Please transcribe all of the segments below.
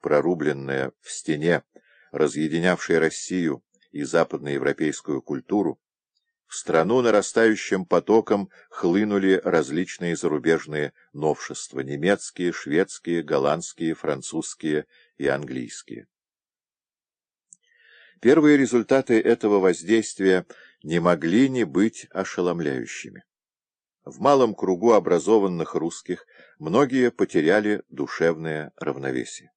прорубленная в стене, разъединявшей Россию и западноевропейскую культуру, в страну нарастающим потоком хлынули различные зарубежные новшества — немецкие, шведские, голландские, французские и английские. Первые результаты этого воздействия не могли не быть ошеломляющими. В малом кругу образованных русских многие потеряли душевное равновесие.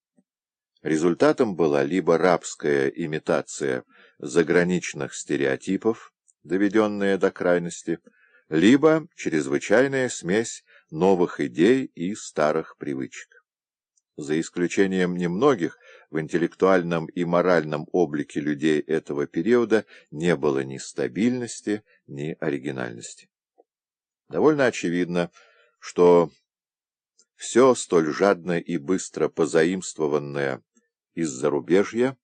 Результатом была либо рабская имитация заграничных стереотипов, доведенная до крайности, либо чрезвычайная смесь новых идей и старых привычек. За исключением немногих, в интеллектуальном и моральном облике людей этого периода не было ни стабильности, ни оригинальности. Довольно очевидно, что все столь жадно и быстро позаимствованное из зарубежья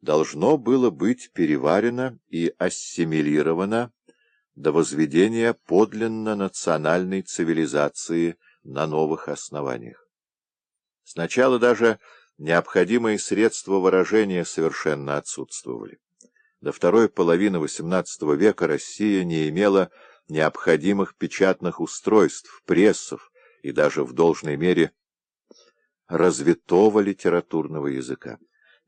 должно было быть переварено и ассимилировано до возведения подлинно национальной цивилизации на новых основаниях. Сначала даже необходимые средства выражения совершенно отсутствовали. До второй половины XVIII века Россия не имела необходимых печатных устройств, прессов и даже в должной мере развитого литературного языка.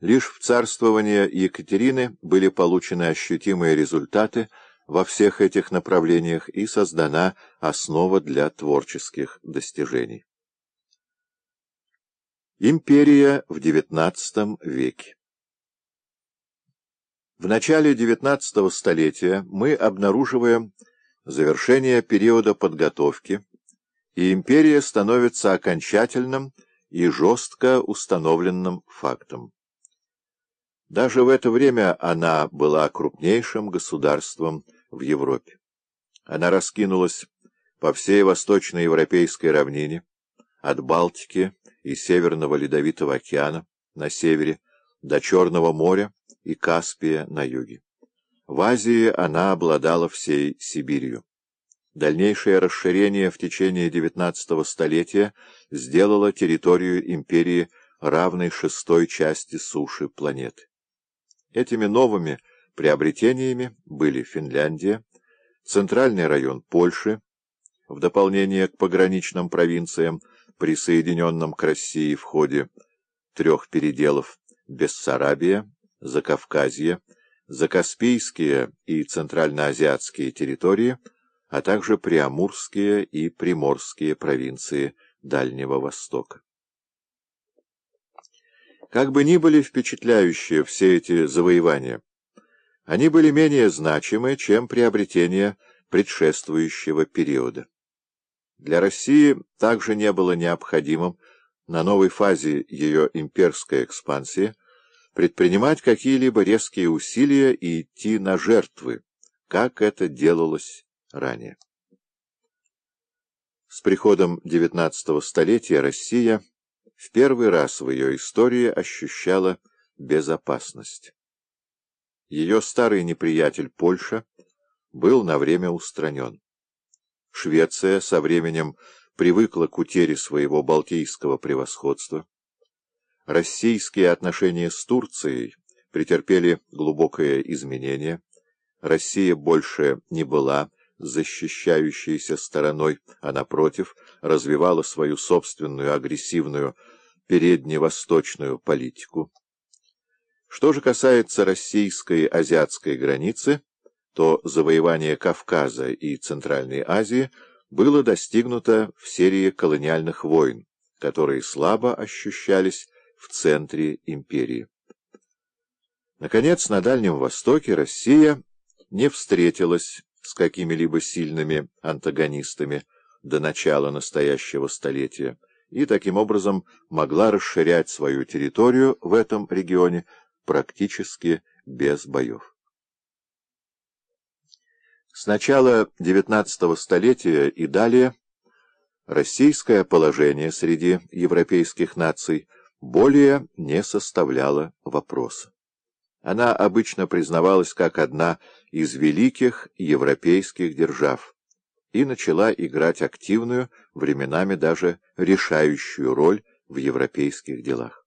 Лишь в царствование Екатерины были получены ощутимые результаты во всех этих направлениях и создана основа для творческих достижений. Империя в XIX веке В начале XIX столетия мы обнаруживаем завершение периода подготовки, и империя становится окончательным и жестко установленным фактом. Даже в это время она была крупнейшим государством в Европе. Она раскинулась по всей восточноевропейской равнине, от Балтики и Северного Ледовитого океана на севере до Черного моря и Каспия на юге. В Азии она обладала всей Сибирью. Дальнейшее расширение в течение XIX столетия сделало территорию империи равной шестой части суши планеты. Этими новыми приобретениями были Финляндия, центральный район Польши, в дополнение к пограничным провинциям, присоединенным к России в ходе трех переделов Бессарабия, Закавказье, Закаспийские и центральноазиатские территории, а также Приамурские и Приморские провинции Дальнего Востока. Как бы ни были впечатляющие все эти завоевания, они были менее значимы, чем приобретение предшествующего периода. Для России также не было необходимым на новой фазе ее имперской экспансии предпринимать какие-либо резкие усилия и идти на жертвы, как это делалось ранее. С приходом XIX столетия Россия в первый раз в ее истории ощущала безопасность. Ее старый неприятель Польша был на время устранен. Швеция со временем привыкла к утере своего балтийского превосходства. Российские отношения с Турцией претерпели глубокое изменение. Россия больше не была защищающейся стороной, а, напротив, развивала свою собственную агрессивную передневосточную политику. Что же касается российской азиатской границы, то завоевание Кавказа и Центральной Азии было достигнуто в серии колониальных войн, которые слабо ощущались в центре империи. Наконец, на Дальнем Востоке Россия не встретилась с какими-либо сильными антагонистами до начала настоящего столетия и таким образом могла расширять свою территорию в этом регионе практически без боев. С начала XIX столетия и далее российское положение среди европейских наций более не составляло вопроса. Она обычно признавалась как одна из великих европейских держав и начала играть активную, временами даже решающую роль в европейских делах.